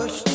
pushed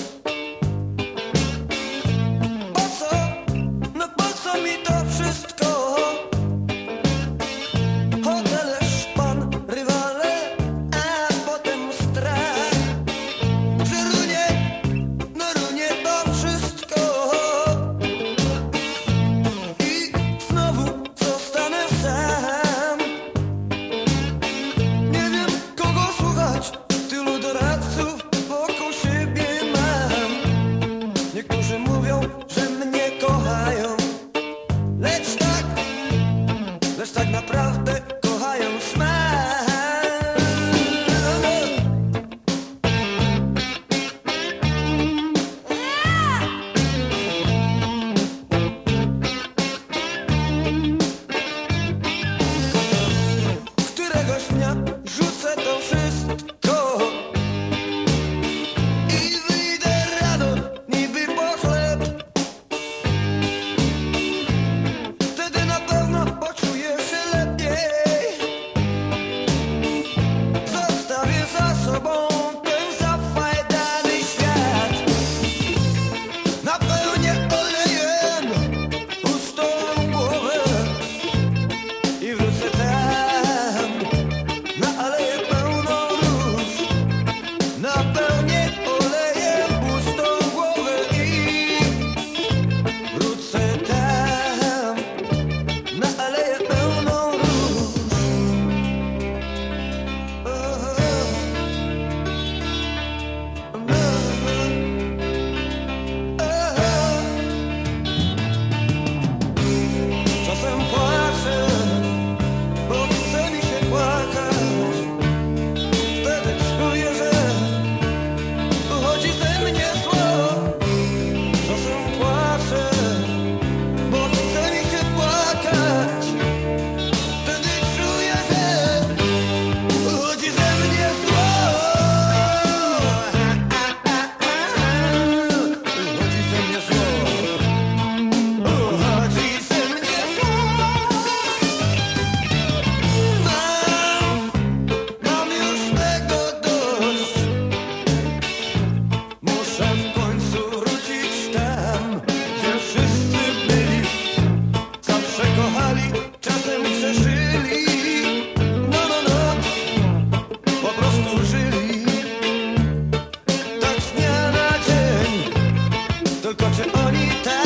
got your on it.